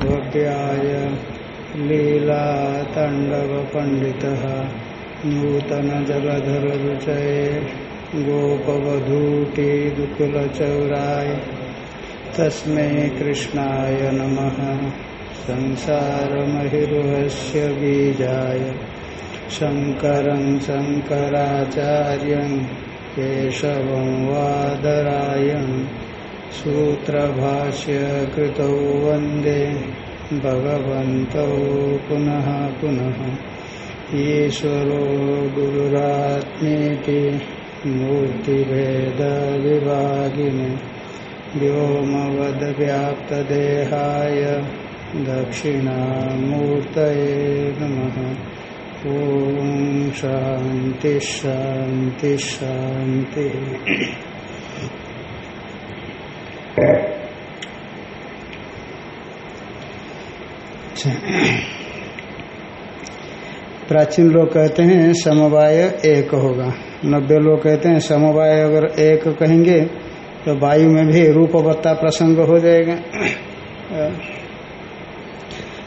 भव्याय लीलाताण्डवपण्डितः नूतनजलधररुचये गोपवधूटिदुकुलचौराय तस्मै कृष्णाय नमः। संसारमहिरुहस्य बीजाय शङ्करं शङ्कराचार्यं केशवं वादरायण सूत्रभाष्य कृतौ वंदे। भगवन्तौ पुनः पुनः। ईश्वरो गुरुरात्मेति मूर्तिभेदविभागिने व्योमवद्व्याप्तदेहाय दक्षिणामूर्तये नमः। ॐ शान्ति शान्ति शान्तिः अच्छा। प्राचीन लोग कहते हैं समवाय एक होगा। नब्बे लोग कहते हैं समवाय अगर एक कहेंगे तो वायु में भी रूपवत्ता प्रसंग हो जाएगा।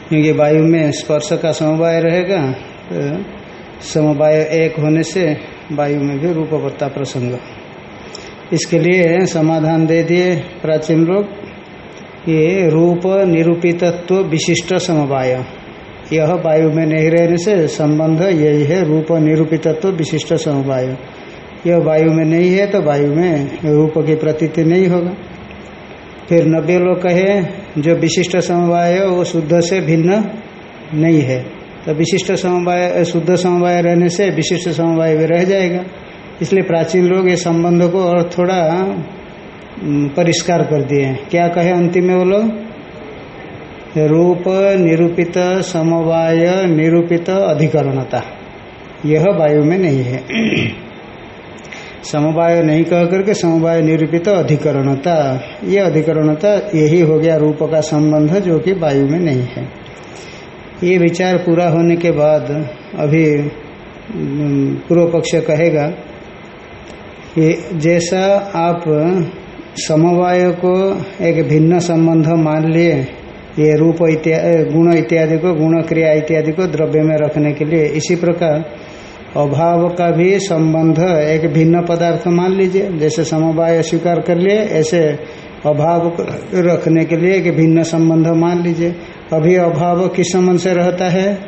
क्योंकि वायु में स्पर्श का समवाय रहेगा। तो समवाय एक होने से वायु में भी रूपवत्ता प्रसंग। इसके लिए समाधान दे दिए प्राचीन लोग ये रूप निरूपितत्व विशिष्ट समवाय। यह वायु में नहीं रहने से संबंध यही है, रूप निरूपितत्व विशिष्ट समवाय। यह वायु में नहीं है तो वायु में रूप की प्रतीति नहीं होगा। फिर नब्बे लोग कहे, जो विशिष्ट समवाय वो शुद्ध से भिन्न नहीं है। तो विशिष्ट समवाय, शुद्ध समवाय रहने से विशिष्ट समवाय भी रह जाएगा। इसलिए प्राचीन लोग ये संबंध को और थोड़ा परिष्कार कर दिए क्या कहे अंतिम में वो लोग? रूप निरूपित समवाय निरूपित अधिकरणता। यह वायु में नहीं है। समवाय नहीं कह करके समवाय निरूपित अधिकरणता। ये अधिकरणता यही हो गया रूप का संबंध जो कि वायु में नहीं है। ये विचार पूरा होने के बाद अभी पूर्व पक्ष कहेगा कि जैसा आप समवाय को एक भिन्न संबंध मान लिए, ये रूप इत्यादि गुण इत्यादि को, गुण क्रिया इत्यादि को द्रव्य में रखने के लिए, इसी प्रकार अभाव का भी संबंध एक भिन्न पदार्थ मान लीजिए, जैसे समवाय स्वीकार कर लिए, ऐसे अभाव रखने के लिए एक भिन्न संबंध मान लीजिए। अभी अभाव किस संबंध से रहता है?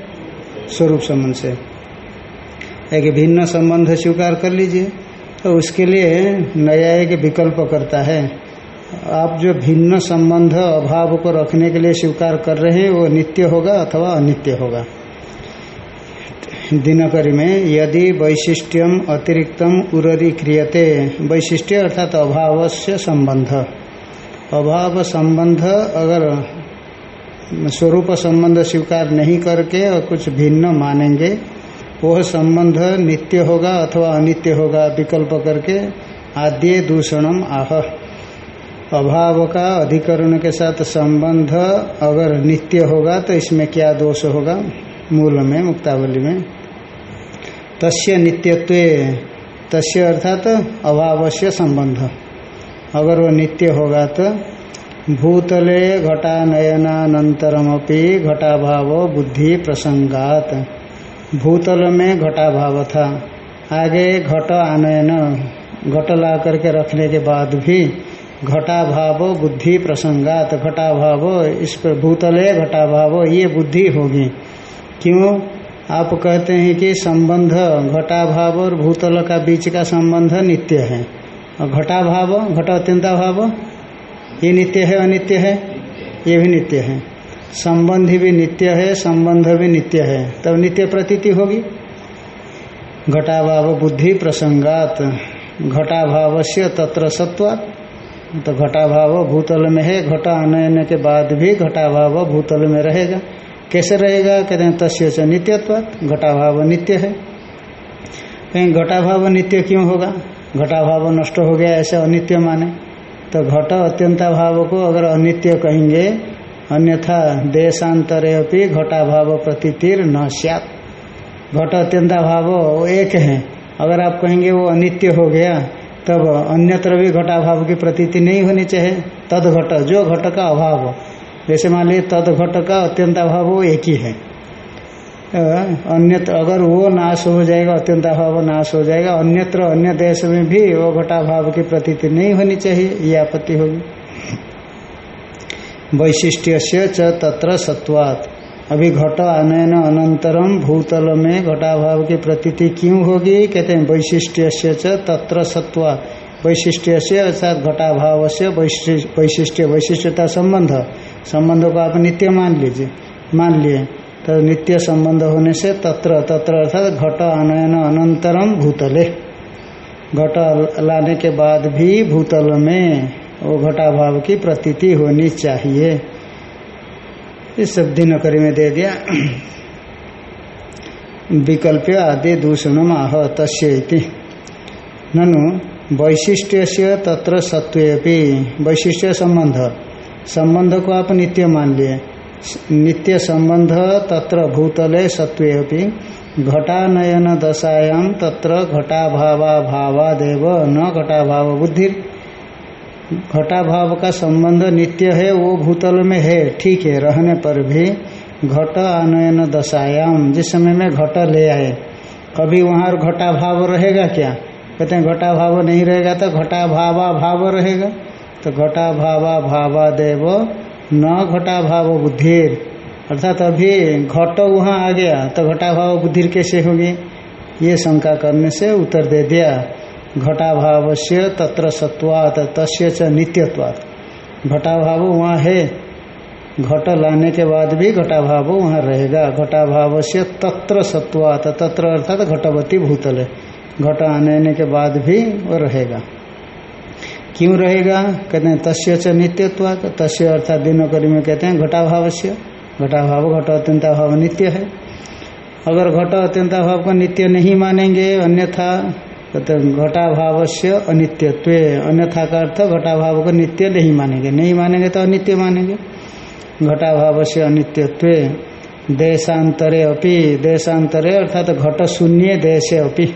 स्वरूप संबंध से। एक भिन्न संबंध स्वीकार कर लीजिए। तो उसके लिए नया एक विकल्प करता है। आप जो भिन्न संबंध अभाव को रखने के लिए स्वीकार कर रहे हैं, वो नित्य होगा अथवा अनित्य होगा? दिनकरी में, यदि वैशिष्ट्यम अतिरिक्तम उररी क्रियते, वैशिष्ट्य अर्थात अभाव से संबंध। अभाव संबंध अगर स्वरूप संबंध स्वीकार नहीं करके और कुछ भिन्न मानेंगे, वह संबंध नित्य होगा अथवा अनित्य होगा, विकल्प करके आद्य दूषणम आह। अभाव का अधिकरण के साथ संबंध अगर नित्य होगा तो इसमें क्या दोष होगा? मूल में, मुक्तावली में। तस्य नित्यत्व, तस्य अर्थात अभाव से संबंध। अगर वो नित्य होगा तो भूतले घटानयनानंतरमपि घटाभाव बुद्धि प्रसंगात। भूतल में घटाभाव था। आगे घट आनयन, घट ला करके रखने के बाद भी घटाभाव बुद्धि प्रसंगात। घटाभाव, इस पर भूतले घटाभाव, ये बुद्धि होगी। क्यों? आप कहते हैं कि संबंध घटाभाव और भूतल का बीच का संबंध नित्य है। और घटाभाव, घट अत्यंता भाव ये नित्य है, अनित्य है? ये भी नित्य है। संबंधी भी नित्य है, संबंध भी नित्य है। तब नित्य प्रतीति होगी। घटाभाव बुद्धि प्रसंगात। घटाभाव से तत्र सत्वात्। तो घटाभाव भूतल में है, घटा आनयन के बाद भी घटाभाव भूतल में रहेगा। कैसे रहेगा? कहते हैं, तस्य से नित्यत्वात्। घटाभाव नित्य है। कहीं, घटाभाव नित्य क्यों होगा? घटाभाव नष्ट हो गया, ऐसे अनित्य माने। तो घट अत्यंता भाव को अगर अनित्य कहेंगे, अन्यथा देशांतरे अपनी घटाभाव प्रतीतिर न सत घट अत्यंता भाव एक है। अगर आप कहेंगे वो अनित्य हो गया, तब अन्यत्र भी घटाभाव की प्रतीति नहीं होनी चाहिए। तद घट जो घट का अभाव। जैसे मान लीजिए तद घट का अत्यंत अभाव वो एक ही है। अन्यत्र अगर वो नाश हो जाएगा, अत्यंत अभाव नाश हो जाएगा, अन्यत्र अन्य देश में भी वो घटाभाव की प्रतीति नहीं होनी चाहिए, ये आपत्ति होगी। वैशिष्ट्य से च तत्र सत्वात। अभी घट आनयन अनंतरम भूतल में घटाभाव की प्रतीति क्यों होगी? कहते हैं वैशिष्ट्य से च तत्र वैशिष्ट्य से अर्थात घटाभाव से वैशिष्ट्य वैशिष्ट्यता संबंध। संबंध को आप नित्य मान लीजिए। मान लिए। तो नित्य संबंध होने से तत्र तत्र अर्थात घट आनयन अनंतरम भूतले। घट लाने के बाद भी भूतल में वो घटाभाव की प्रतीति होनी चाहिए। इस सब दिनकरी में दे दिया। विकल्प आदि दूषण आह तस्य ननु वैशिष्ट्य से तत्र सत्वे वैशिष्ट्य संबंध। संबंध को आप नित्य मान लिए। नित्य संबंध तत्र भूतले सत्वे घटानयन दशायाम तत्र घटाभावा भावादेव न घटाभाव बुद्धि घटाभाव का संबंध नित्य है, वो भूतल में है, ठीक है, रहने पर भी घट आनयन दशायाम जिस समय में घट ले आए, कभी वहाँ घटाभाव रहेगा क्या? कहते हैं घटा भाव नहीं रहेगा तो घटा भावा रहेगा तो घटा भावा भावा देव न घटा भाव बुद्धिर अर्थात अभी घट वहाँ आ गया तो घटा भाव बुद्धिर कैसे होगी? ये शंका करने से उत्तर दे दिया। घटा भाव से तत्र सत्वात तस्य च नित्यत्वात। घटा भाव वहाँ है। घट लाने के बाद भी घटा भाव वहाँ रहेगा। घटा भाव से तत्र सत्वात तत्र अर्थात घटवती भूतल। घट आने के बाद भी वो रहेगा। क्यों रहेगा? कहते हैं, तस्य च नित्यत्व तस्य अर्थात दिनकरी में कहते हैं घटाभाव से घटाभाव घट अत्यंताभाव नित्य है। अगर घट अत्यंताभाव को नित्य नहीं मानेंगे, अन्यथा कहते हैं घटाभाव से अनित्यत्व। अन्यथा का अर्थ, घटाभाव को नित्य नहीं मानेंगे। नहीं मानेंगे तो अनित्य मानेंगे। घटाभाव से अनित्यत्व। देशांतरे अपि, देशांतरे अर्थात घट शून्य देशे अपि।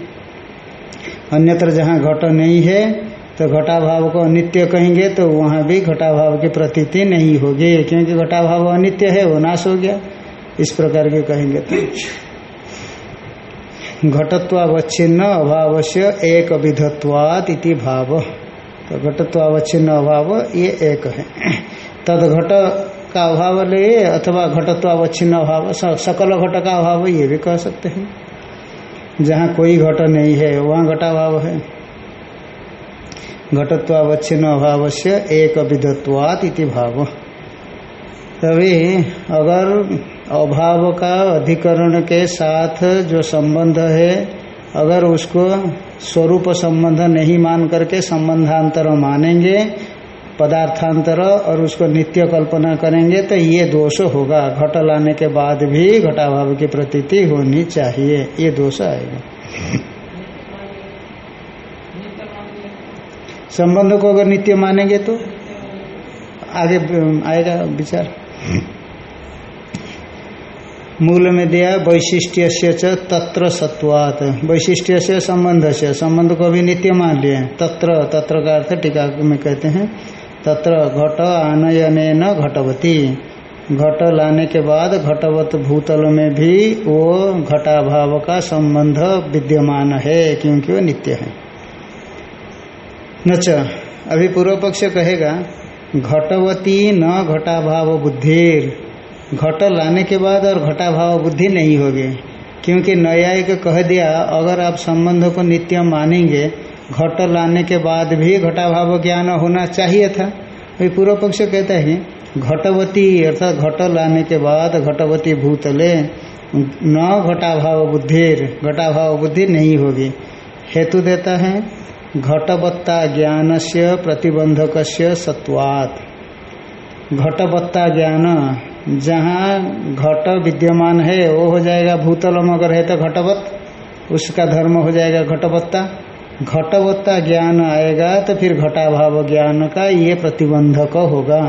अन्यत्र जहाँ घट नहीं है तो घटाभाव को अनित्य कहेंगे तो वहाँ भी घटाभाव की प्रतीति नहीं होगी, क्योंकि घटाभाव अनित्य है, वो नाश हो गया। इस प्रकार के कहेंगे तो। घटत्वावच्छिन्न अभाव से एक विधत्वात इति भाव। तो घटत्वावच्छिन्न अभाव, ये एक है। तद घट का अभाव ले अथवा घटत्वावच्छिन्न अभाव सकल घट का अभाव, ये भी कह सकते हैं। जहाँ कोई घट नहीं है, वहाँ घटाभाव है। घटत्वावच्छिन्न अभाव से एक विधत्वात इति भाव। तभी अगर अभाव का अधिकरण के साथ जो संबंध है, अगर उसको स्वरूप संबंध नहीं मान करके संबंधांतर मानेंगे, पदार्थांतर और उसको नित्य कल्पना करेंगे तो ये दोष होगा। घट लाने के बाद भी घटाभाव की प्रतीति होनी चाहिए। ये दोष आएगा। संबंध को अगर नित्य मानेंगे तो? आगे आएगा विचार। मूल में दिया वैशिष्ट्य से तत्र सत्वात। वैशिष्ट्य से संबंध से संबंध को भी नित्य मान लिए तत्र तत्र का अर्थ टीका में कहते हैं, तत्र घट आनयन घटवती। घट लाने के बाद घटवत भूतल में भी वो घटाभाव का संबंध विद्यमान है, क्योंकि वो नित्य है। नच, अभी पूर्व पक्ष कहेगा, घटवती न घटाभाव बुद्धिर। घट लाने के बाद और घटाभाव बुद्धि नहीं होगी, क्योंकि न्यायिक कह दिया, अगर आप संबंध को नित्य मानेंगे, घट लाने के बाद भी घटाभाव ज्ञान होना चाहिए था। अभी पूर्व पक्ष कहता है, घटवती, अर्थात घट लाने के बाद घटवती भूतले, न घटाभाव बुद्धिर, घटाभाव बुद्धि नहीं होगी। हेतु देता है घटवत्ता ज्ञान से प्रतिबंधक सत्वात। घटवत्ता ज्ञान जहाँ घट विद्यमान है, वो हो जाएगा भूतलम अगर है तो घटवत, उसका धर्म हो जाएगा घटवत्ता। घटवत्ता ज्ञान आएगा तो फिर घटाभाव ज्ञान का ये प्रतिबंधक होगा।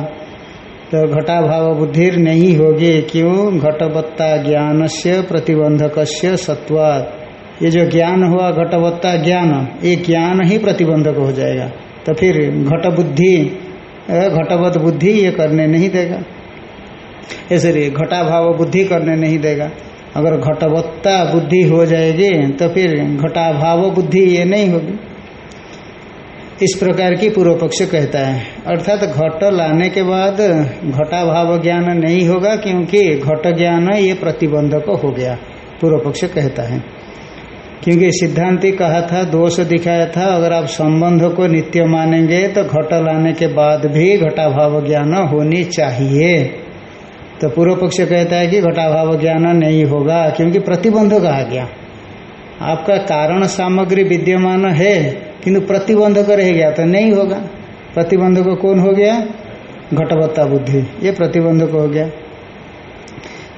तो घटाभाव बुद्धि नहीं होगी, क्यों? घटवत्ता ज्ञान से प्रतिबंधक से सत्वाद ये जो ज्ञान हुआ, घटवत्ता ज्ञान, ये ज्ञान ही प्रतिबंधक हो जाएगा। तो फिर घट बुद्धि घटवत बुद्धि ये करने नहीं देगा। ऐसे घटा भाव बुद्धि करने नहीं देगा। अगर घटवत्ता बुद्धि हो जाएगी तो फिर घटा भाव बुद्धि ये नहीं होगी। इस प्रकार की पूर्व पक्ष कहता है। अर्थात घट लाने के बाद घटा भाव ज्ञान नहीं होगा, क्योंकि घट ज्ञान ये प्रतिबंधक हो गया, पूर्व पक्ष कहता है। क्योंकि सिद्धांति कहा था, दोष दिखाया था, अगर आप संबंध को नित्य मानेंगे तो घट लाने के बाद भी घटाभाव ज्ञान होनी चाहिए। तो पूर्व पक्ष कहता है कि घटाभाव ज्ञान नहीं होगा, क्योंकि प्रतिबंधक आ गया। आपका कारण सामग्री विद्यमान है, किंतु प्रतिबंधक रह गया तो नहीं होगा। प्रतिबंधक कौन हो गया? घटवत्ता बुद्धि। ये प्रतिबंधक हो गया।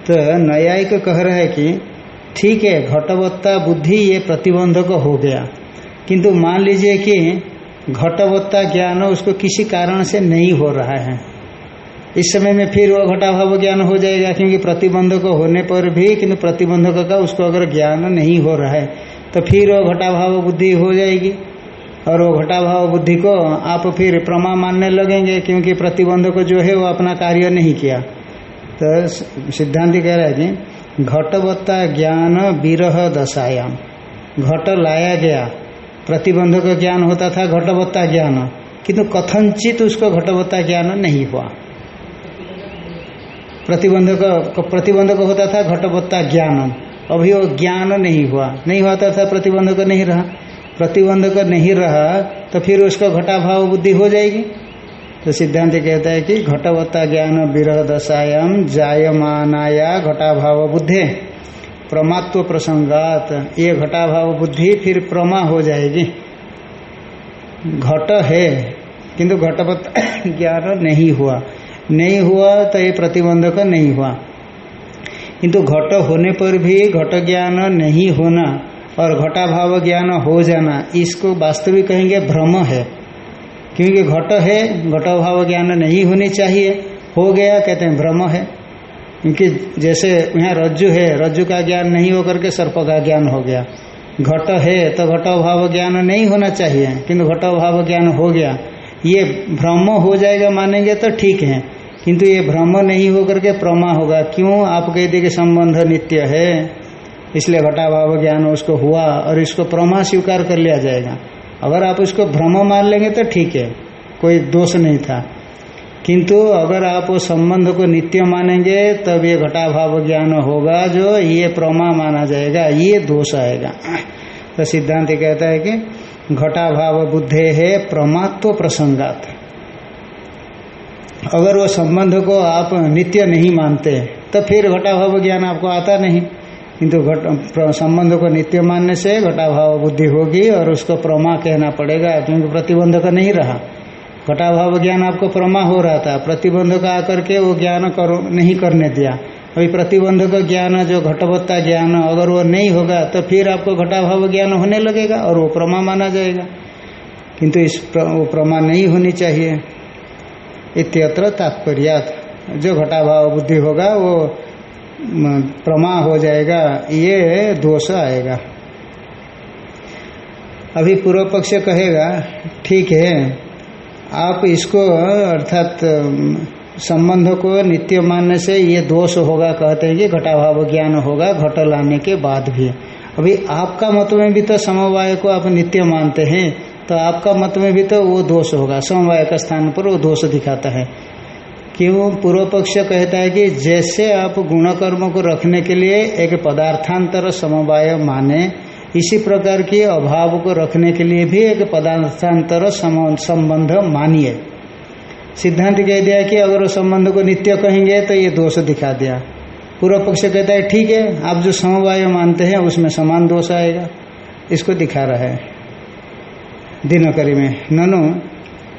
तो न्यायिक कह रहा है कि ठीक है, घटवत्ता बुद्धि ये प्रतिबंधक हो गया। किंतु मान लीजिए कि घटवत्ता ज्ञान उसको किसी कारण से नहीं हो रहा है। इस समय में फिर वो घटाभाव ज्ञान हो जाएगा, क्योंकि प्रतिबंधक होने पर भी, किंतु प्रतिबंधक का उसको अगर ज्ञान नहीं हो रहा है तो फिर वो घटाभाव बुद्धि हो जाएगी। और वो घटाभाव बुद्धि को आप फिर प्रमा मानने लगेंगे, क्योंकि प्रतिबंधक जो है वो अपना कार्य नहीं किया। तो सिद्धांत कह रहा है कि घटवत्ता ज्ञान विरह दशायाम। घट लाया गया। प्रतिबंधक ज्ञान होता था घटवत्ता ज्ञान। किंतु कथनचित उसको घटवत्ता ज्ञान नहीं हुआ। प्रतिबंधक प्रतिबंधक होता था घटवत्ता ज्ञान। अभी वो ज्ञान नहीं हुआ। नहीं होता था प्रतिबंधक नहीं रहा। प्रतिबंधक नहीं रहा तो फिर उसका घटाभाव बुद्धि हो जाएगी। तो सिद्धांत कहता है कि घटवत्ता ज्ञान विरह दशायाम जायमानाया घटाभाव बुद्धि, प्रमात्व प्रसंगात। ये घटाभाव बुद्धि फिर प्रमा हो जाएगी। घट है, किंतु घटवत्ता ज्ञान नहीं हुआ। नहीं हुआ तो ये प्रतिबंधक नहीं हुआ। किंतु घट होने पर भी घट ज्ञान नहीं होना और घटाभाव ज्ञान हो जाना, इसको वास्तविक कहेंगे भ्रम है। क्योंकि घट है, घटभाव ज्ञान नहीं होनी चाहिए। हो गया, कहते हैं भ्रम है। क्योंकि जैसे यहाँ रज्जु है, रज्जु का ज्ञान नहीं होकर के सर्प का ज्ञान हो गया। घट है तो घटभाव ज्ञान नहीं होना चाहिए, किंतु घटभाव ज्ञान हो गया। ये भ्रम हो जाएगा मानेंगे तो ठीक है, किंतु ये भ्रम नहीं होकर के प्रमा होगा। क्यों? आप कहते कि संबंध नित्य है। इसलिए घटाभाव ज्ञान उसको हुआ और इसको प्रमा स्वीकार कर लिया जाएगा। अगर आप उसको भ्रम मान लेंगे तो ठीक है, कोई दोष नहीं था। किंतु अगर आप वो संबंध को नित्य मानेंगे, तब ये घटाभाव ज्ञान होगा जो ये प्रमा माना जाएगा, ये दोष आएगा। तो सिद्धांत कहता है कि घटाभाव बुद्धे है, प्रमात्व प्रसंगात। अगर वो संबंध को आप नित्य नहीं मानते तो फिर घटाभाव ज्ञान आपको आता नहीं। किंतु घट संबंध को नित्य मानने से घटाभाव बुद्धि होगी और उसको प्रमा कहना पड़ेगा क्योंकि प्रतिबंध का नहीं रहा। घटाभाव ज्ञान आपको प्रमा हो रहा था प्रतिबंध का आकर के वो ज्ञान करो नहीं करने दिया। अभी प्रतिबंध का ज्ञान जो घटवत्ता ज्ञान अगर वो नहीं होगा तो फिर आपको घटाभाव ज्ञान होने लगेगा और वो प्रमा माना जाएगा। किंतु इस प्र, वो प्रमा नहीं होनी चाहिए। इत्यत्र तात्पर्यात। जो घटाभाव बुद्धि होगा वो प्रमा हो जाएगा, ये दोष आएगा। अभी पूर्व पक्ष कहेगा, ठीक है, आप इसको अर्थात संबंध को नित्य मानने से ये दोष होगा, कहते हैं कि घटाभाव ज्ञान होगा, घट लाने के बाद भी। अभी आपका मत में भी तो समवाय को आप नित्य मानते हैं तो आपका मत में भी तो वो दोष होगा, समवाय का स्थान पर वो दोष दिखाता है। क्यों पूर्व पक्ष कहता है कि जैसे आप गुण कर्म को रखने के लिए एक पदार्थांतर समवाय माने, इसी प्रकार के अभाव को रखने के लिए भी एक पदार्थांतर संबंध मानिए। सिद्धांत कह दिया कि अगर वो संबंध को नित्य कहेंगे तो ये दोष दिखा दिया। पूर्व पक्ष कहता है, ठीक है, आप जो समवाय मानते हैं, उसमें समान दोष आएगा। इसको दिखा रहा है। दिनकरी में, ननु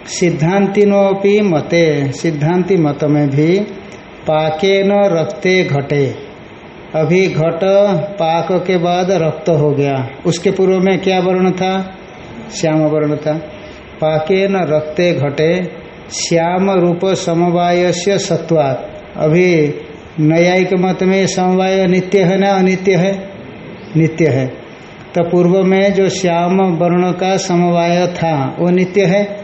सिद्धांतिनोपि मते सिद्धांति मत में भी पाके न रक्ते घटे। अभी घट पाक के बाद रक्त हो गया। उसके पूर्व में क्या वर्ण था? श्याम वर्ण था। पाके न रक्ते घटे, श्याम रूप समवाय से सत्वात। अभी न्यायिक मत में समवाय नित्य है ना अनित्य है? नित्य है। तो पूर्व में जो श्याम वर्ण का समवाय था, वो नित्य है?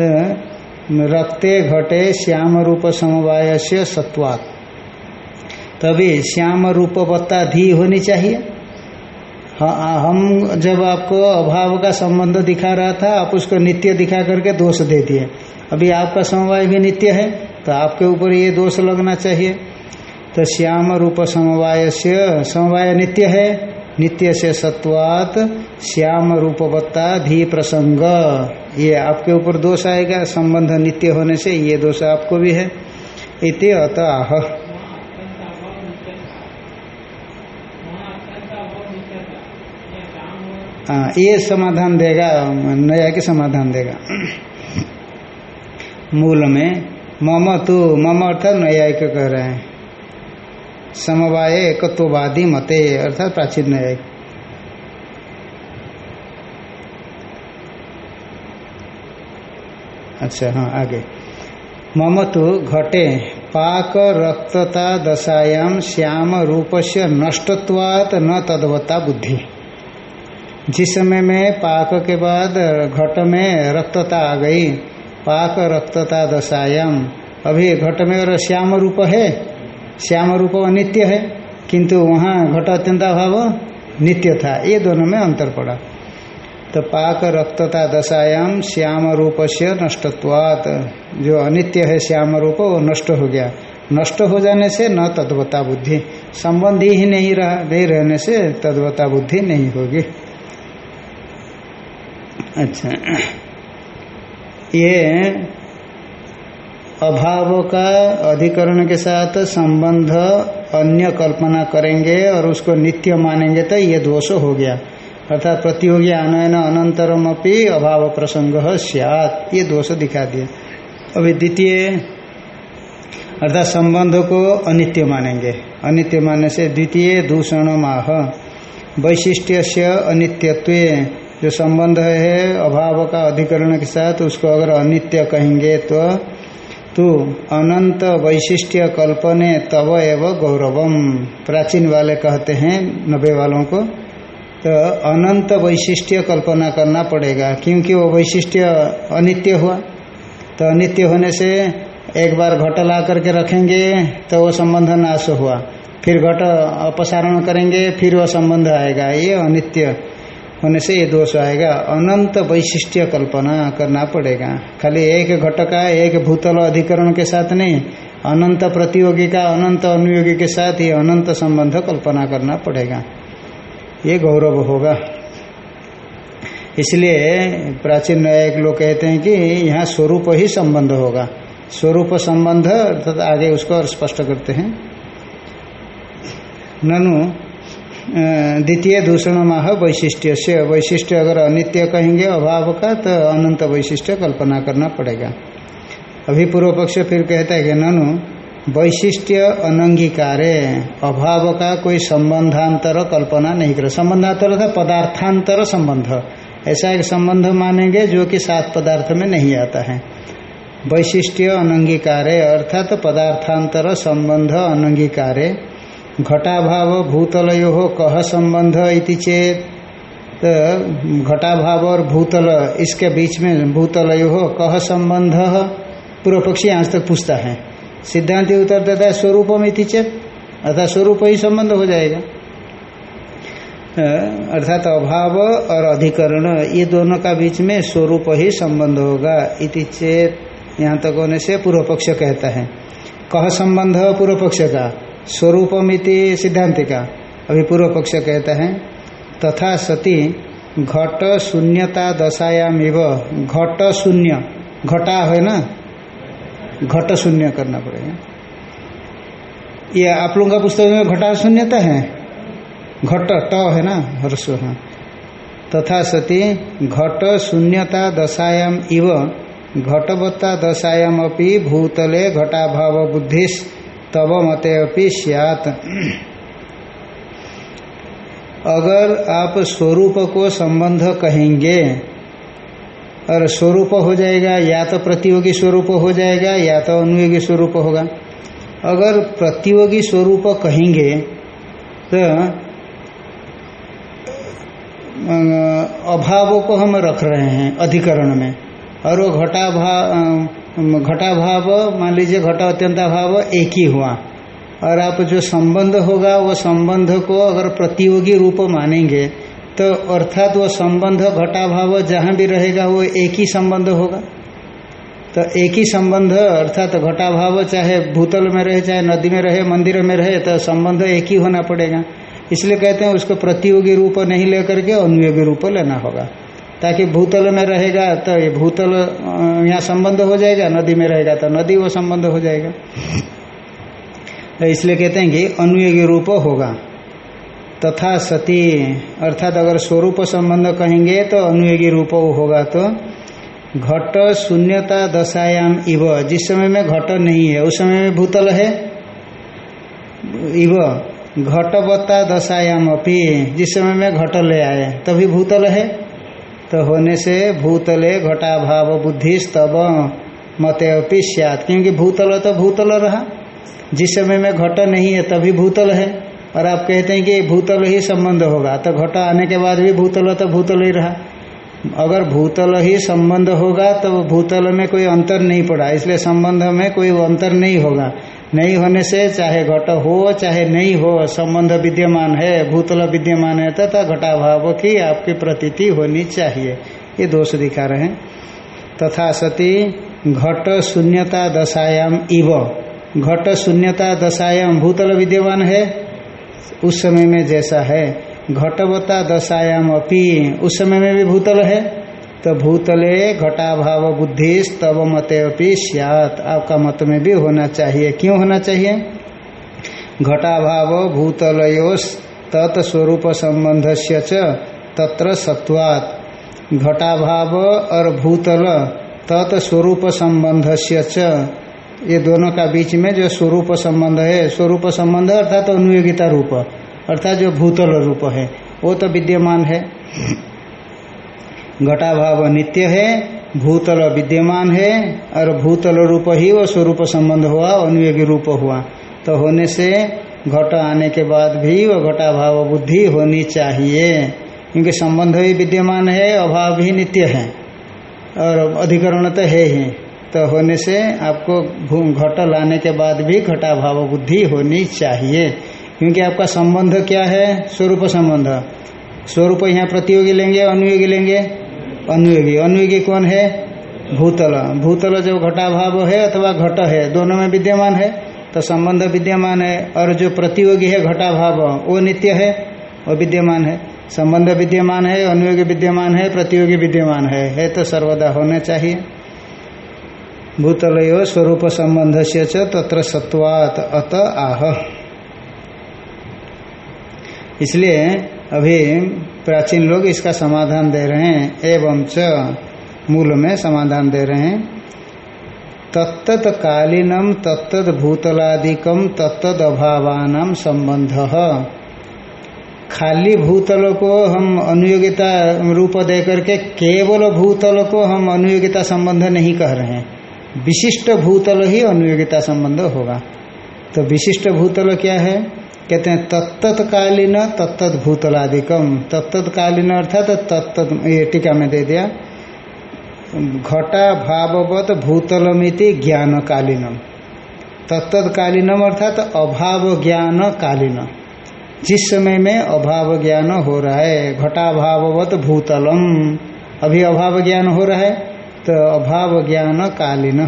रक्ते घटे श्याम रूप समवाय से सत्वात। तभी श्याम रूपवत्ता धी होनी चाहिए। हम जब आपको अभाव का संबंध दिखा रहा था, आप उसको नित्य दिखा करके दोष दे दिए। अभी आपका समवाय भी नित्य है तो आपके ऊपर ये दोष लगना चाहिए। तो श्याम रूप समवाय से समवाय नित्य है, नित्य से सत्वात श्याम रूपवत्ता धी प्रसंग। ये आपके ऊपर दोष आएगा, संबंध नित्य होने से ये दोष आपको भी है। इति अतः हाँ ये समाधान देगा, नया के समाधान देगा। मूल में मम तू, मम अर्थात न्यायिक कह रहे हैं। समवाय एकत्ववादी मते, अर्थात प्राचीन न्यायिक अच्छा हाँ आगे। मम तो घटे पाक रक्तता दशायाम श्याम रूप से नष्टत्वात न तदवता बुद्धि। जिस समय में पाक के बाद घट में रक्तता आ गई पाक रक्तता दशायाम अभी घट में और श्याम रूप है। श्याम रूप अनित्य है, किंतु वहाँ घट अत्यंता भाव नित्य था। ये दोनों में अंतर पड़ा। तो पाक रक्तता दशायाम श्याम रूप से नष्टत्वात। जो अनित्य है श्याम रूप वो नष्ट हो गया। नष्ट हो जाने से न तद्वता बुद्धि। संबंधी ही नहीं रहा, नहीं रहने से तद्वता बुद्धि नहीं होगी। अच्छा। ये अभाव का अधिकरण के साथ संबंध अन्य कल्पना करेंगे और उसको नित्य मानेंगे तो ये दोष हो गया। अर्थात प्रतियोगी आनयन अनंतरम अपनी अभाव प्रसंग सियात। ये दोष दिखा दिया अभी द्वितीय, अर्थात संबंध को अनित्य मानेंगे। अनित्य मानने से द्वितीय दूषण माह वैशिष्ट्य से अनित्यत्व जो संबंध है, अभाव का अधिकरण के साथ उसको अगर अनित्य कहेंगे तो तू अनंत वैशिष्ट्य कल्पने तव एव गौरवम। प्राचीन वाले कहते हैं, नब्बे वालों को। तो अनंत वैशिष्ट्य कल्पना करना पड़ेगा, क्योंकि वो वैशिष्ट्य अनित्य हुआ। तो अनित्य होने से एक बार घट ला करके रखेंगे तो वो संबंध नाश हुआ। फिर घट अपसारण करेंगे, फिर वह संबंध आएगा। ये अनित्य होने से ये दोष आएगा। अनंत वैशिष्ट्य कल्पना करना पड़ेगा। खाली एक घट का, एक भूतल अधिकरण के साथ नहीं, अनंत प्रतियोगी का, अनंत अनुयोगी के साथ ये अनंत संबंध कल्पना करना पड़ेगा। ये गौरव होगा। इसलिए प्राचीन न्यायिक लोग कहते हैं कि यहाँ स्वरूप ही संबंध होगा। स्वरूप संबंध अर्थात तो आगे उसको और स्पष्ट करते हैं। ननु द्वितीय दूषण माह वैशिष्ट्य से वैशिष्ट्य अगर अनित्य कहेंगे अभाव का तो अनंत वैशिष्ट्य कल्पना करना पड़ेगा। अभी पूर्व पक्ष फिर कहता है कि ननु वैशिष्ट्य अनंगीकारे अभाव का कोई संबंधांतर कल्पना नहीं करे। संबंधांतर था पदार्थांतर संबंध। ऐसा एक संबंध मानेंगे जो कि सात पदार्थ में नहीं आता है। वैशिष्ट्य अनंगीकारे, अर्थात तो पदार्थांतर संबंध अनंगीकारे, घटाभाव भूतलयो कह संबंध इति चेत तो घटाभाव और भूतल, इसके बीच में भूतलयो कह संबंध पूर्व पक्षी आज तक पूछता है। सिद्धांत उत्तर देता है स्वरूपम इति चेत, अर्थात स्वरूप ही संबंध हो जाएगा। अर्थात अभाव और अधिकरण, ये दोनों का बीच में स्वरूप ही संबंध होगा। इति चेत, यहाँ तक होने से पूर्व पक्ष कहता है। कह संबंध पूर्व पक्ष का स्वरूपमिति सिद्धांत का। अभी पूर्व पक्ष कहता है, तथा सती घट शून्यता दशायाम घट शून्य, घटा है ना? घट शून्य करना पड़ेगा। ये आप लोगों का पुस्तक में घटा शून्यता है? घट, ट है ना? हर्ष हाँ। तथा सती, घट शून्यता दशायाम इव, घटवत्ता दशायाम अपनी भूतले घटाभाव बुद्धिश तब मते अपनी सियात। अगर आप स्वरूप को संबंध कहेंगे और स्वरूप हो जाएगा, या तो प्रतियोगी स्वरूप हो जाएगा, या तो अनुयोगी स्वरूप होगा। अगर प्रतियोगी स्वरूप कहेंगे तो अभावों को हम रख रहे हैं अधिकरण में। और वो घटा भाव घटा भाव, मान लीजिए घटा अत्यंता भाव एक ही हुआ। और आप जो संबंध होगा, वो संबंध को अगर प्रतियोगी रूप मानेंगे तो अर्थात वो संबंध घटा भाव जहाँ भी रहेगा, वो एक ही संबंध होगा। तो एक ही संबंध, अर्थात तो घटा भाव चाहे भूतल में रहे, चाहे नदी में रहे, मंदिर में रहे तो संबंध एक ही होना पड़ेगा। इसलिए कहते हैं उसको प्रतियोगी रूप नहीं लेकर के अनुयोगी रूप लेना होगा। ताकि भूतल में रहेगा तो ये भूतल यहाँ संबंध हो जाएगा, नदी में रहेगा तो नदी वो संबंध हो जाएगा। तो इसलिए कहते हैं कि अनुयोगी रूप होगा। तथा सती, अर्थात अगर स्वरूप संबंध कहेंगे तो अनुयोगी रूप होगा तो। घट शून्यता दशायाम इव। जिस समय में घट नहीं है, उस समय में भूतल है। इव। घटवत्ता दशायाम अपी, जिस समय में घट ले आए, तभी भूतल है। तो होने से भूतले घटा भाव बुद्धि स्तब मते अपी क्योंकि भूतल तो भूतल रहा। जिस समय में घट नहीं है, तभी भूतल है। और आप कहते हैं कि भूतल ही संबंध होगा तो घटा आने के बाद भी भूतल तो भूतल ही रहा। अगर भूतल ही संबंध होगा तो भूतल में कोई अंतर नहीं पड़ा, इसलिए संबंध में कोई अंतर नहीं होगा। नहीं होने से चाहे घट हो, चाहे नहीं हो, संबंध विद्यमान है, भूतल विद्यमान है, तथा घटाभाव की आपकी प्रतीति होनी चाहिए। ये दोष दिखा रहे हैं। तथा सती, घट शून्यता दशायाम इव। घट शून्यता दशायाम भूतल विद्यमान है उस समय में जैसा है। घटवता दशायाम अपी, उस समय में भी भूतल है। तो भूतले घटाभाव बुद्धि स्तव मते अपी सियात। आपका मत में भी होना चाहिए। क्यों होना चाहिए? घटाभाव भूतलयो तत्स्वरूप संबंध से तत्र सत्वात। घटाभाव और भूतल तत्स्वरूप संबंध से ये दोनों का बीच में जो स्वरूप संबंध है, स्वरूप संबंध अर्थात अनुयोगिता रूप, अर्थात जो भूतल रूप है, वो तो विद्यमान है। घटाभाव नित्य है, भूतल विद्यमान है, और भूतल रूप ही वो स्वरूप संबंध हुआ, अनुयोगी रूप हुआ। तो होने से घट आने के बाद भी वो घटाभाव बुद्धि होनी चाहिए, क्योंकि संबंध ही विद्यमान है, अभाव भी नित्य है, और अधिकरण तो है ही। तो होने से आपको घट लाने के बाद भी घटाभाव बुद्धि होनी चाहिए। क्योंकि आपका संबंध क्या है? स्वरूप संबंध। स्वरूप यहाँ प्रतियोगी लेंगे, अनुयोगी लेंगे? अनुयोगी। अनुयोगी कौन है? भूतल। भूतल जब घटाभाव है अथवा घट है, दोनों में विद्यमान है तो संबंध विद्यमान है। और जो प्रतियोगी है घटाभाव वो नित्य है, वो विद्यमान है। संबंध विद्यमान है, अनुयोगी विद्यमान है, प्रतियोगी विद्यमान है। है तो सर्वदा होना चाहिए। भूतलयो स्वरूप संबंध से तत्र सत्वात अत आह। इसलिए अभी प्राचीन लोग इसका समाधान दे रहे हैं, एवं च मूल में समाधान दे रहे हैं। तत्त कालीनम तत्त भूतलादिकम तत्त अभावान संबंध खाली भूतल को हम अनुयोगिता रूप दे करके केवल भूतल को हम अनुयोगिता संबंध नहीं कह रहे हैं। विशिष्ट भूतल ही अनुयोगिता संबंध होगा। तो विशिष्ट भूतल क्या है? कहते हैं तत्तत्कालीन तत्त भूतलादिकम तत्तत्कालीन अर्थात तत्त ये टीका में दे दिया। घटा भाववत भूतलमिति ज्ञान कालीनम तत्तत्कालीनम अर्थात अभाव ज्ञान कालीन जिस समय में अभाव ज्ञान हो रहा है, घटा भाववत भूतलम। अभी अभाव ज्ञान हो रहा है? तो अभाव ज्ञान कालीन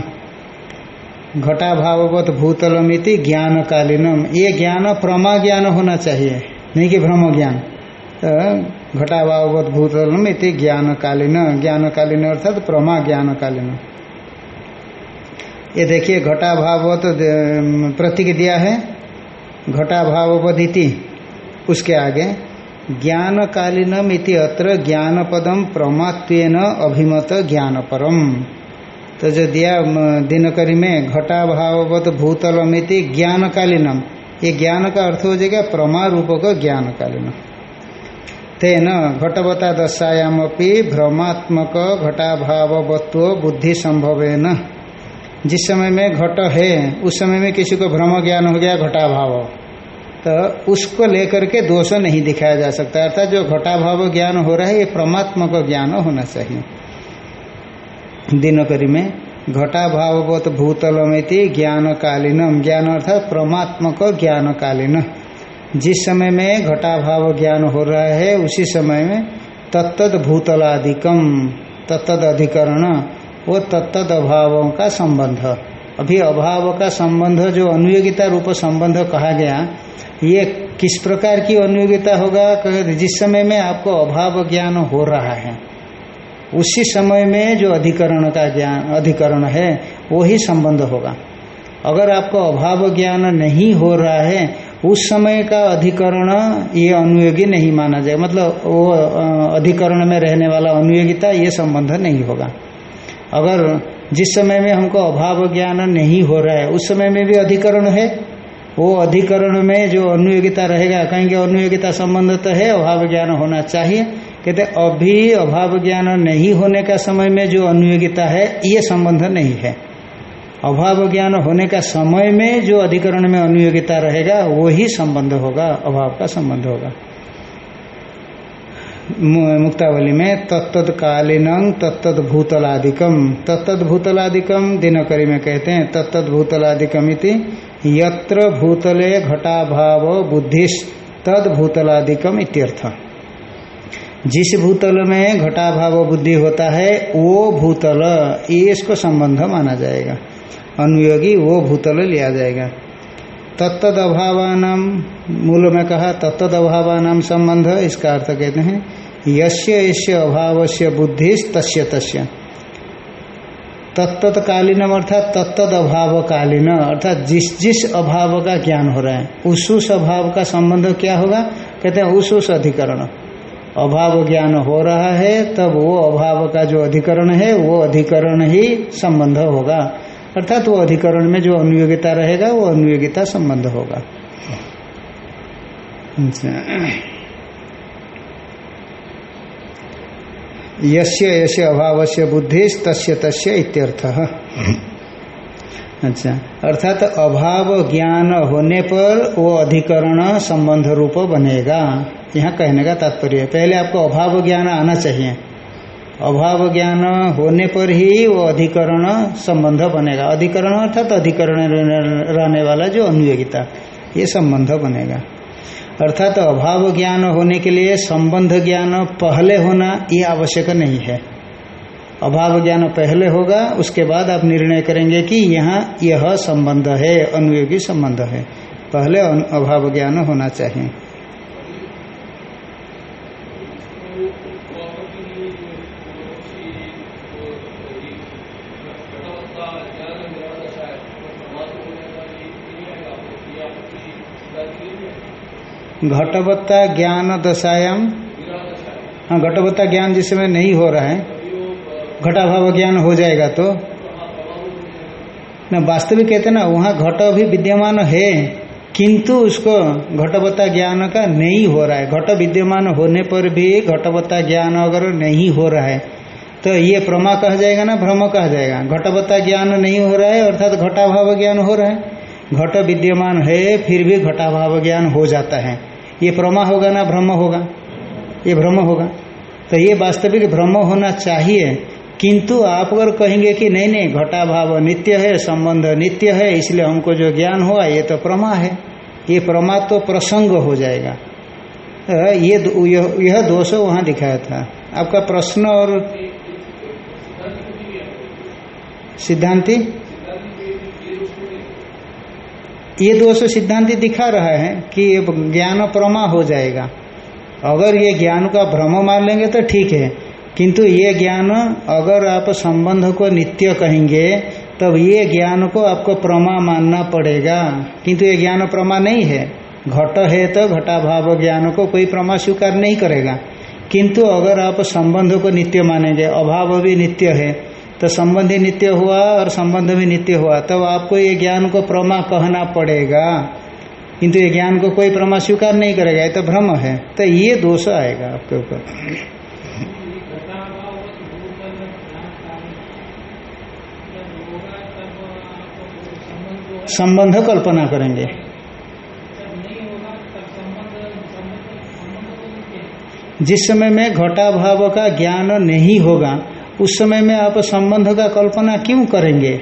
घटा भाववत भूतलमिति ज्ञान कालीनम ये ज्ञान प्रमा ज्ञान होना चाहिए, नहीं कि भ्रम ज्ञान तो घटा भाववत भूतलम इति ज्ञान कालीन ज्ञान कालीन अर्थात प्रमा ज्ञान कालीन ये देखिए घटा भाववत प्रतीक दिया है। घटा भाववत इति उसके आगे। ज्ञान कालीनम इति अत्र ज्ञान पदम प्रमात्वेन अभिमत ज्ञान परम तो जो दिया दिनकरी में घटा भाववत भूतलमिति ज्ञान कालीनम ये ज्ञान का अर्थ हो जाएगा प्रमा रूप का ज्ञान कालीन तेन घटवता दशायाम भ्रमात्मक घटाभावत्व बुद्धि संभव जिस समय में घट है, उस समय में किसी को भ्रम ज्ञान हो गया, घटाभाव। तो उसको लेकर के दोष नहीं दिखाया जा सकता। अर्थात जो घटाभाव ज्ञान हो रहा है, ये परमात्मा का ज्ञान होना चाहिए। दिनकरी में घटाभावत भूतलमिति ज्ञान कालीनम ज्ञान अर्थात परमात्मक ज्ञान कालीन जिस समय में घटाभाव ज्ञान हो रहा है, उसी समय में तत्तद भूतलाधिकम तत्तद अधिकरण वो तत्तद अभावों का संबंध। अभी अभाव का संबंध, जो अनुयोगिता रूप संबंध कहा गया ये किस प्रकार की अनुयोगिता होगा? जिस समय में आपको अभाव ज्ञान हो रहा है, उसी समय में जो अधिकरण का ज्ञान, अधिकरण है वो ही संबंध होगा। अगर आपको अभाव ज्ञान नहीं हो रहा है, उस समय का अधिकरण ये अनुयोगी नहीं माना जाए मतलब वो अधिकरण में रहने वाला अनुयोगिता ये संबंध नहीं होगा। अगर जिस समय में हमको अभाव ज्ञान नहीं हो रहा है, उस समय में भी अधिकरण है? वो अधिकरण में जो अनुयोगिता रहेगा, कहेंगे अनुयोगिता संबंध तो है अभाव ज्ञान होना चाहिए। कहते, अभी अभाव ज्ञान नहीं होने का समय में जो अनुयोगिता है, ये संबंध नहीं है। अभाव ज्ञान होने का समय में जो अधिकरण में अनुयोगिता रहेगा, वही संबंध होगा, अभाव का संबंध होगा। मुक्तावली में तत्द कालीन तत्द भूतलादिकम तत्त भूतलादिकम दिनकरी में कहते हैं तत्त भूतलादिकम यत्र भूतले घटाभाव बुद्धिश तद भूतलादिकम इत्यर्थ जिस भूतल में घटाभाव बुद्धि होता है, वो भूतल ये इसको संबंध माना जाएगा। अनुयोगी वो भूतल लिया जाएगा। तत्द अभावान मूल में कहा तत्द अभावान संबंध, इसका अर्थ कहते हैं यश्य यश्य अभाव से बुद्धि तस्य तस्य। तत्तत्कालीन अर्थात तत्तद अभाव कालीन अर्थात जिस जिस अभाव का ज्ञान हो रहा है, उस उस अभाव का संबंध क्या होगा? कहते हैं उस उस अधिकरण। अभाव ज्ञान हो रहा है, तब वो अभाव का जो अधिकरण है, वो अधिकरण ही संबंध होगा। अर्थात वो अधिकरण में जो अनुयोगिता रहेगा, वो अनुयोगिता संबंध होगा। यस्य यस्य अभाव से बुद्धि तस्य तस्य इत्यर्थ। अच्छा। अर्थात अभाव ज्ञान होने पर वो अधिकरण संबंध रूप बनेगा। यहाँ कहने का तात्पर्य पहले आपको अभाव ज्ञान आना चाहिए। अभाव ज्ञान होने पर ही वो अधिकरण संबंध बनेगा। अधिकरण अर्थात अधिकरण रहने वाला जो अनुयोगिता, ये संबंध बनेगा। अर्थात तो अभाव ज्ञान होने के लिए संबंध ज्ञान पहले होना ये आवश्यक नहीं है। अभाव ज्ञान पहले होगा, उसके बाद आप निर्णय करेंगे कि यहाँ यह संबंध है, अनुयोगी संबंध है। पहले अभाव ज्ञान होना चाहिए। घटवत्ता ज्ञान दशायाम। हाँ घटवत्ता ज्ञान जिस समय नहीं हो रहा है, घटाभाव ज्ञान हो जाएगा तो। ना, वास्तविक कहते ना, वहाँ घट भी विद्यमान है, किंतु उसको घटवत्ता ज्ञान का नहीं हो रहा है। घट विद्यमान होने पर भी घटवत्ता ज्ञान अगर नहीं हो रहा है तो ये प्रमा कहा जाएगा ना भ्रम कहा जाएगा। घटवत्ता ज्ञान नहीं हो रहा है, अर्थात घटाभाव ज्ञान हो रहा है। घट विद्यमान है, फिर भी घटाभाव ज्ञान हो जाता है। ये प्रमा होगा ना भ्रम होगा? ये भ्रम होगा। तो ये वास्तविक भ्रम होना चाहिए, किंतु आप अगर कहेंगे कि नहीं नहीं घटाभाव नित्य है, संबंध नित्य है, इसलिए हमको जो ज्ञान हुआ, ये तो प्रमा है। ये प्रमा तो प्रसंग हो जाएगा। ये यह दोष वहाँ दिखाया था। आपका प्रश्न और सिद्धांति? ये दोष सिद्धांति दिखा रहा है कि ये ज्ञान प्रमा हो जाएगा। अगर ये ज्ञान का भ्रम मान लेंगे तो ठीक है, किंतु ये ज्ञान अगर आप संबंध को नित्य कहेंगे, तब ये ज्ञान को आपको प्रमा मानना पड़ेगा। किंतु ये ज्ञान प्रमा नहीं है। घट है तो घटाभाव ज्ञान को कोई प्रमा स्वीकार नहीं करेगा। किंतु अगर आप संबंध को नित्य मानेंगे, अभाव भी नित्य है तो संबंधी नित्य हुआ और संबंध भी नित्य हुआ। तब तो आपको ये ज्ञान को प्रमा कहना पड़ेगा। किंतु ये ज्ञान को कोई प्रमा स्वीकार नहीं करेगा, ये तो भ्रम है। तो ये दोष आएगा आपके ऊपर। संबंध कल्पना करेंगे। जिस समय में घटा भाव का ज्ञान नहीं होगा उस समय में आप संबंध का कल्पना क्यों करेंगे?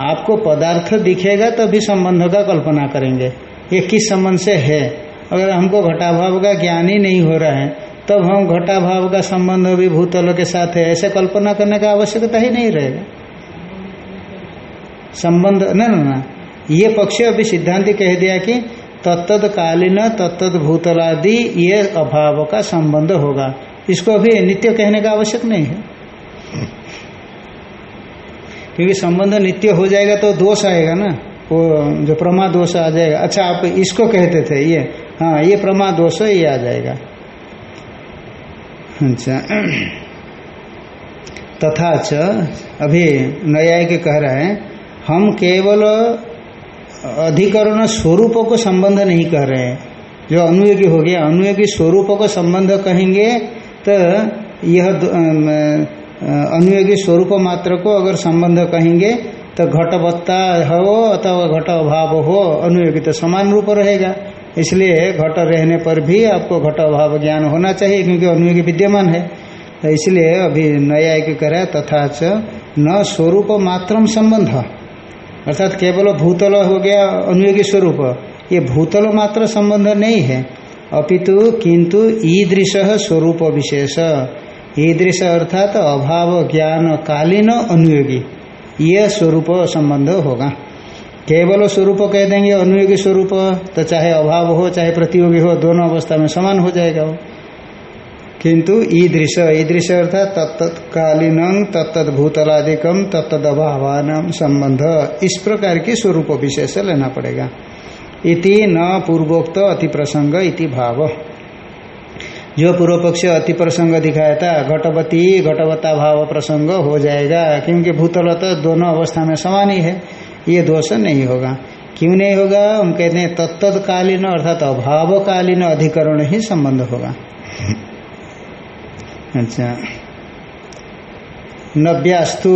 आपको पदार्थ दिखेगा तभी संबंध का कल्पना करेंगे। ये किस संबंध से है? अगर हमको घटाभाव का ज्ञान ही नहीं हो रहा है, तब हम घटाभाव का संबंध भी भूतलों के साथ है, ऐसे कल्पना करने का आवश्यकता ही नहीं रहेगा। संबंध, न न ये पक्ष अभी सिद्धांत कह दिया कि तत्त कालीन तत्त भूतलादि ये अभाव का संबंध होगा। इसको अभी नित्य कहने का आवश्यक नहीं है। क्योंकि संबंध नित्य हो जाएगा तो दोष आएगा ना। वो जो प्रमा दोष आ जाएगा। अच्छा आप इसको कहते थे, ये। हाँ ये प्रमा दोष ये आ जाएगा। अच्छा। तथा च, अभी न्यायिक कह रहे हैं, हम केवल अधिकरण स्वरूपों को संबंध नहीं कह रहे हैं। जो अनुयोगी हो गया, अनुयोगी स्वरूपों को संबंध कहेंगे तो यह अनुयोगी स्वरूप मात्र को अगर संबंध कहेंगे तो घटवत्ता हो अथवा घट अभाव हो, अनुयोगी तो समान रूप रहेगा। इसलिए घट रहने पर भी आपको घट अभाव ज्ञान होना चाहिए, क्योंकि अनुयोगी विद्यमान है। तो इसलिए अभी नया एक कह तथा च न स्वरूप मात्रम संबंध। अर्थात केवल भूतल हो गया अनुयोगी स्वरूप। ये भूतल मात्र संबंध नहीं है। अपितु किंतु ईदृश स्वरूप विशेष ईदृश अर्थात अभाव ज्ञान कालीन अनुयोगी। यह स्वरूप संबंध होगा। केवल स्वरूप कह देंगे अनुयोगी स्वरूप तो चाहे अभाव हो, चाहे प्रतियोगी हो, दोनों अवस्था में समान हो जाएगा वो। किंतु ईदृश ईदृश अर्थात तत्कालीन तत्त भूतलादिकम तत्द अभावान संबंध। इस प्रकार की स्वरूप विशेष लेना पड़ेगा। इति न पूर्वोक्त अति प्रसंग इति भाव। जो पूर्व पक्ष अति प्रसंग दिखाया था घटवती, घटवता भाव प्रसंग हो जाएगा, क्योंकि भूतल तो दोनों अवस्था में समान ही है, ये दोष नहीं होगा। क्यों नहीं होगा? हम कहते हैं तत्तकालीन अर्थात अभावकालीन अधिकरण ही संबंध होगा। अच्छा। नव्यास्तु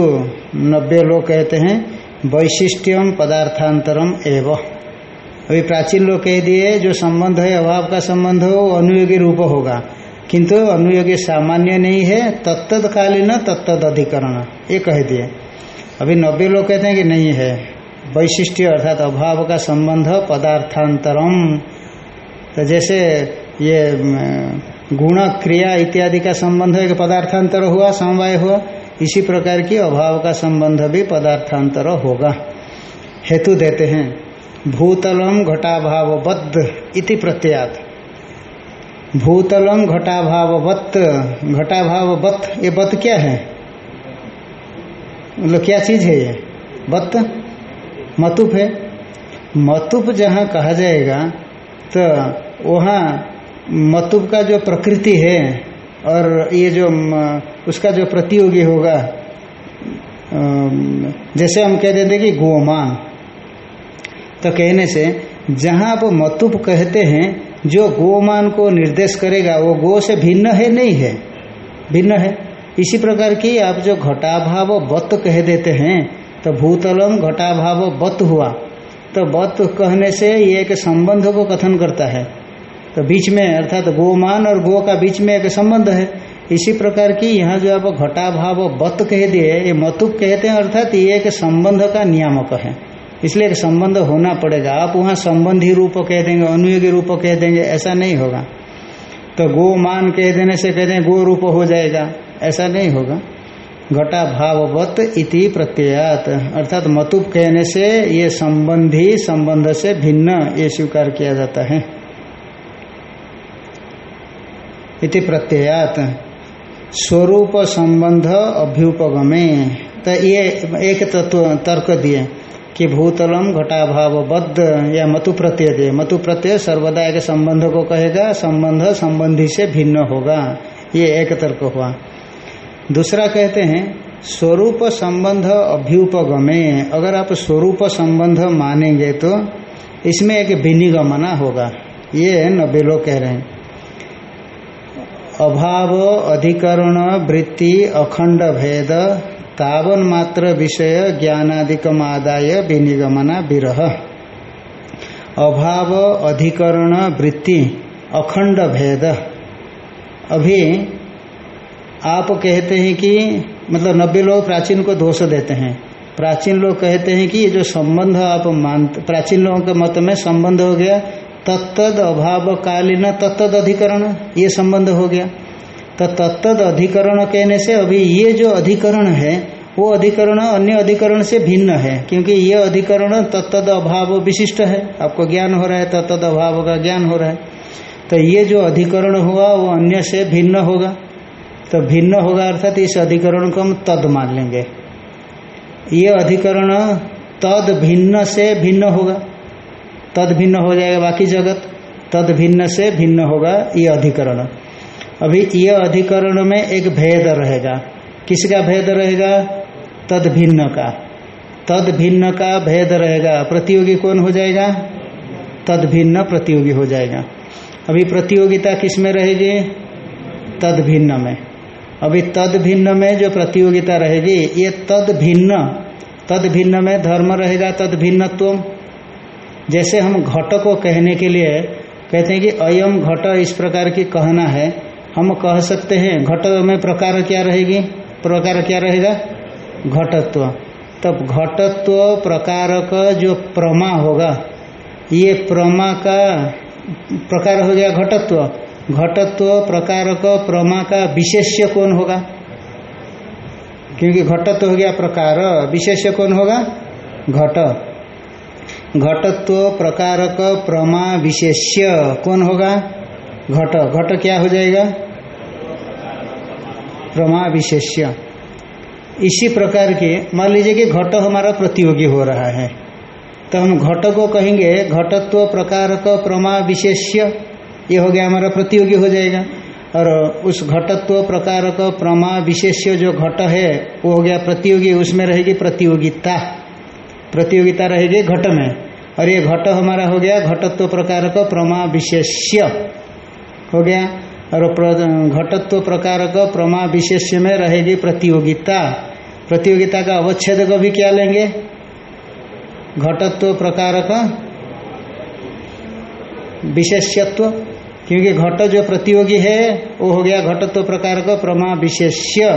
नब्बे लोग कहते हैं, वैशिष्ट्यम पदार्थांतरम एवं। अभी प्राचीन लोग कह दिए, जो संबंध है, अभाव का संबंध हो, वो अनुयोगी रूप होगा। किंतु अनुयोगी सामान्य नहीं है तत्तकालीन तत्त अधिकरण ये कह दिए। अभी नब्बे लोग कहते हैं कि नहीं है। वैशिष्ट्य अर्थात अभाव का संबंध, पदार्थांतरम। तो जैसे ये गुण, क्रिया इत्यादि का संबंध एक पदार्थांतर हुआ, समवाय हुआ, इसी प्रकार की अभाव का संबंध भी पदार्थांतर होगा। हेतु देते हैं। भूतलम घटाभावबद्ध इति प्रत्यात भूतलम घटाभाववत् घटाभाववत्, ये बत क्या है? मतलब क्या चीज़ है ये? बत? मतुप है। मतुप जहाँ कहा जाएगा तो वहाँ मतुप का जो प्रकृति है, और ये जो उसका जो प्रतियोगी होगा जैसे हम कह देते कि गोमान तो कहने से, जहाँ आप मतुप कहते हैं, जो गोमान को निर्देश करेगा, वो गो से भिन्न है, नहीं है? भिन्न है। इसी प्रकार की आप जो घटाभाव बत कह देते हैं तो भूतलम घटाभाव बत हुआ। तो बत कहने से ये एक संबंध को कथन करता है। तो बीच में, अर्थात तो गोमान और गो का बीच में एक संबंध है। इसी प्रकार की यहाँ जो आप घटा भाव बत कह दिए, ये मतुप कहते हैं, अर्थात ये एक संबंध का नियामक है। इसलिए एक संबंध होना पड़ेगा। आप वहाँ संबंधी रूप कह देंगे, अनुयोगी रूप कह देंगे, ऐसा नहीं होगा। तो गो मान कह देने से कह दें, गो रूप हो जाएगा, ऐसा नहीं होगा। घटा भाववत इति प्रत्ययात। अर्थात मतुप कहने से ये संबंधी संबंध से भिन्न ये स्वीकार किया जाता है। इति प्रत्ययात। स्वरूप संबंध अभ्युपगमे। तो ये एक तत्व, तर्क दिए। कि भूतलम घटाभावबद्ध या मतु प्रत्यय। दिए मतु प्रत्यय सर्वदा एक संबंध को कहेगा, संबंध संबंधी से भिन्न होगा। ये एक तर्क हुआ। दूसरा कहते हैं, स्वरूप संबंध अभ्युपगमे। अगर आप स्वरूप संबंध मानेंगे तो इसमें एक विनिगमना होगा। ये नब्बे लोग कह रहे हैं। अभाव, अधिकरण, वृत्ति, अखंड भेद तावन मात्र विषय ज्ञानादिकम आदाय विनिगमना विरह। अभाव, अधिकरण, वृत्ति, अखंड भेद। अभी आप कहते हैं कि मतलब नब्बे लोग प्राचीन को दोष देते हैं। प्राचीन लोग कहते हैं कि ये जो संबंध आप मानते, प्राचीन लोगों के मत में संबंध हो गया तत्द अभाव कालीन तत्द अधिकरण, ये संबंध हो गया। तो तत्द अधिकरण कहने से अभी ये जो अधिकरण है, वो अधिकरण अन्य अधिकरण से भिन्न है, क्योंकि ये अधिकरण तत्द अभाव विशिष्ट है। आपको ज्ञान हो रहा है तत्द अभाव का ज्ञान हो रहा है। तो ये जो अधिकरण हुआ, वो अन्य से भिन्न होगा। तो भिन्न होगा अर्थात इस अधिकरण को हम तद मान लेंगे। ये अधिकरण तद भिन्न से भिन्न होगा। तद भिन्न हो जाएगा बाकी जगत, तद भिन्न से भिन्न होगा ये अधिकरण। अभी यह अधिकरण में एक भेद रहेगा। किसका भेद रहेगा? तद भिन्न का। तद भिन्न का भेद रहेगा। प्रतियोगी कौन हो जाएगा? तद भिन्न प्रतियोगी हो जाएगा। अभी प्रतियोगिता किसमें रहेगी? तद भिन्न में। अभी तद भिन्न में जो प्रतियोगिता रहेगी, ये तद भिन्न। तद भिन्न में धर्म रहेगा, तद भिन्नत्व जैसे हम घट को कहने के लिए कहते हैं कि अयम घट इस प्रकार की कहना है। हम कह सकते हैं, घट में प्रकार क्या रहेगी? प्रकार क्या रहेगा? घटत्व। तब घटत्व प्रकार का जो प्रमा होगा, ये प्रमा का प्रकार हो गया घटत्व। घटत्व प्रकार का प्रमा का विशेष्य कौन होगा? क्योंकि घटत्व हो गया प्रकार, विशेष्य कौन होगा? घट। घटत्व प्रकार का प्रमा विशेष्य कौन होगा? घट घट क्या हो जाएगा? प्रमा विशेष्य इसी प्रकार के, मान लीजिए कि घट हमारा प्रतियोगी हो रहा है। तो हम घट को कहेंगे, घटत्व प्रकार का प्रमा विशेष्य ये हो गया हमारा प्रतियोगी हो जाएगा। और उस घटत्व प्रकार का प्रमा विशेष्य जो घट है, वो हो गया प्रतियोगी, उसमें रहेगी प्रतियोगिता। प्रतियोगिता रहेगी घट में। और ये घट हमारा हो गया घटत्व प्रकार का प्रमा विशेष्य हो गया और घटत्व प्रकार का प्रमा विशेष में रहेगी प्रतियोगिता प्रतियोगिता का अवच्छेद को भी क्या लेंगे घटत्व प्रकार का विशेष्यत्व क्योंकि घट जो प्रतियोगी है वो हो गया घटत्व प्रकार का प्रमा विशेष्य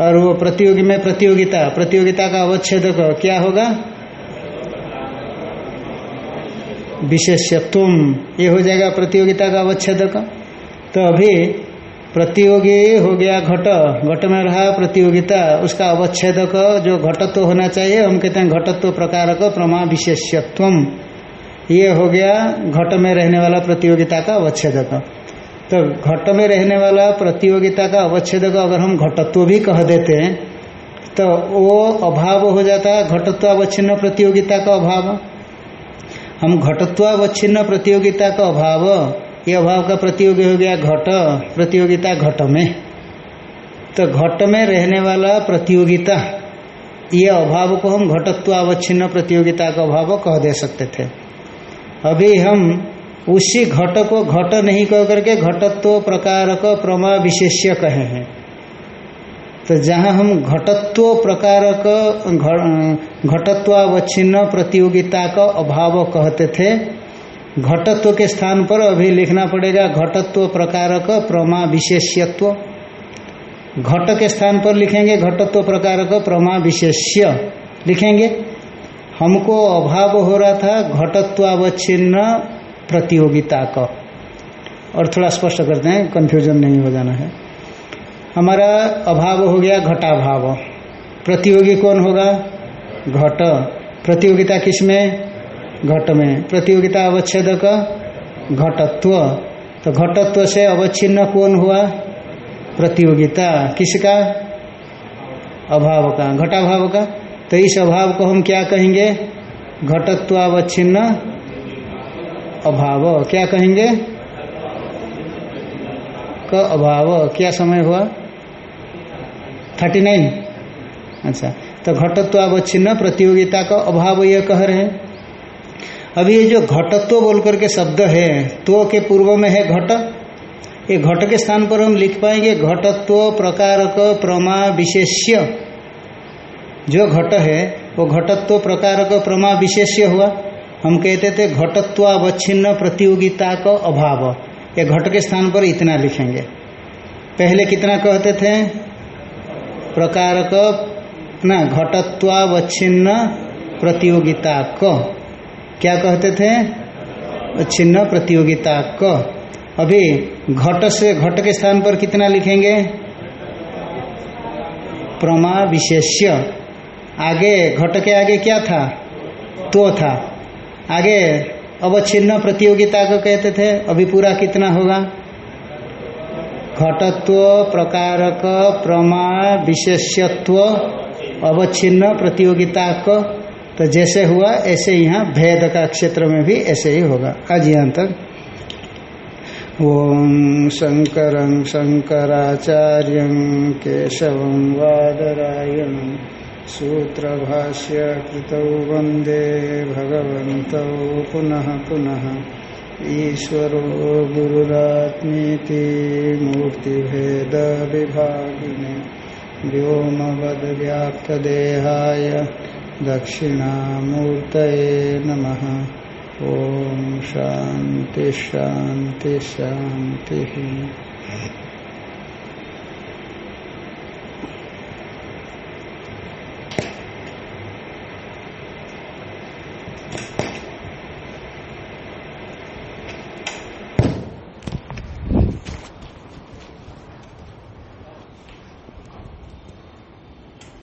और वो प्रतियोगी में प्रतियोगिता प्रतियोगिता का अवच्छेद क्या होगा विशेष्यत्व। ये हो जाएगा प्रतियोगिता का अवच्छेद का। तो अभी प्रतियोगी हो गया घट। घट में रहा प्रतियोगिता, उसका अवच्छेद जो घटत्व तो होना चाहिए, हम कहते हैं घटत्व तो प्रकार का प्रमा विशेष्यत्व। ये हो गया घट में रहने वाला प्रतियोगिता का अवच्छेद तो घट में रहने वाला प्रतियोगिता का अवच्छेद अगर हम घटत्व तो भी कह देते हैं तो वो अभाव हो जाता है, घटत्व अवच्छिन्न प्रतियोगिता का अभाव। हम घटत्वावच्छिन्न प्रतियोगिता का अभाव, ये अभाव का प्रतियोगी हो गया घट, प्रतियोगिता घट में। तो घट में रहने वाला प्रतियोगिता, ये अभाव को हम घटत्वावच्छिन्न प्रतियोगिता का अभाव कह दे सकते थे। अभी हम उसी घट को घट नहीं कह करके घटत्व प्रकार का प्रमा विशेष्य कहे हैं। तो जहाँ हम घटत्व प्रकार का घटत्वावच्छिन्न प्रतियोगिता का अभाव कहते थे, घटत्व के स्थान पर अभी लिखना पड़ेगा घटत्व प्रकार का प्रमा विशेष्यत्व घट के स्थान पर लिखेंगे घटत्व प्रकार का प्रमा विशेष्य लिखेंगे, हमको अभाव हो रहा था घटत्वावच्छिन्न प्रतियोगिता का। और थोड़ा स्पष्ट करते हैं कंफ्यूजन नहीं हो जाना है। हमारा अभाव हो गया घटाभाव। प्रतियोगी कौन होगा? घट। प्रतियोगिता किसमें? घट में। प्रतियोगिता अवच्छेद का घटत्व। तो घटत्व से अवच्छिन्न कौन हुआ? प्रतियोगिता। किसका? अभाव का। घटाभाव का। तो इस अभाव को हम क्या कहेंगे? घटत्व अवच्छिन्न अभाव। क्या कहेंगे? का अभाव। क्या समय हुआ? Thirty nine. अच्छा तो घटत्वावच्छिन्न प्रतियोगिता का अभाव यह कह रहे हैं। अभी ये जो घटत्व बोल करके शब्द है तो के पूर्व में है घट। ये घट के स्थान पर हम लिख पाएँगे घटत्व प्रकार प्रमा, विशेष्य। जो घट है, वो घटत्व प्रकार प्रमा, विशेष्य हुआ। हम कहते थे घटत्वावच्छिन्न प्रतियोगिता का अभाव। ये घट के स्थान पर इतना लिखेंगे। पहले कितना कहते थे? प्रकार ना, घटत्वावच्छिन्न प्रतियोगिता क क्या कहते थे? छिन्न प्रतियोगिता क अभी घट से घट के स्थान पर कितना लिखेंगे? प्रमा विशेष्य। आगे घट के आगे क्या था? तो था। आगे अवच्छिन्न प्रतियोगिता को कहते थे। अभी पूरा कितना होगा? घटत्व, प्रकारक प्रमा विशेष्यत्व, अवच्छिन्न प्रतियोगिता को तो जैसे हुआ, ऐसे यहाँ भेद का क्षेत्र में भी ऐसे ही होगा। आज यहाँ तक ओम शंकर शंकराचार्य केशव वादरायण सूत्र भाष्य कृत वंदे भगवत पुनः पुनः ईश्वरो गुरुरात्मीति मूर्तिभेद विभागिने दक्षिणामूर्त नमः। ओ शांति शांति शांति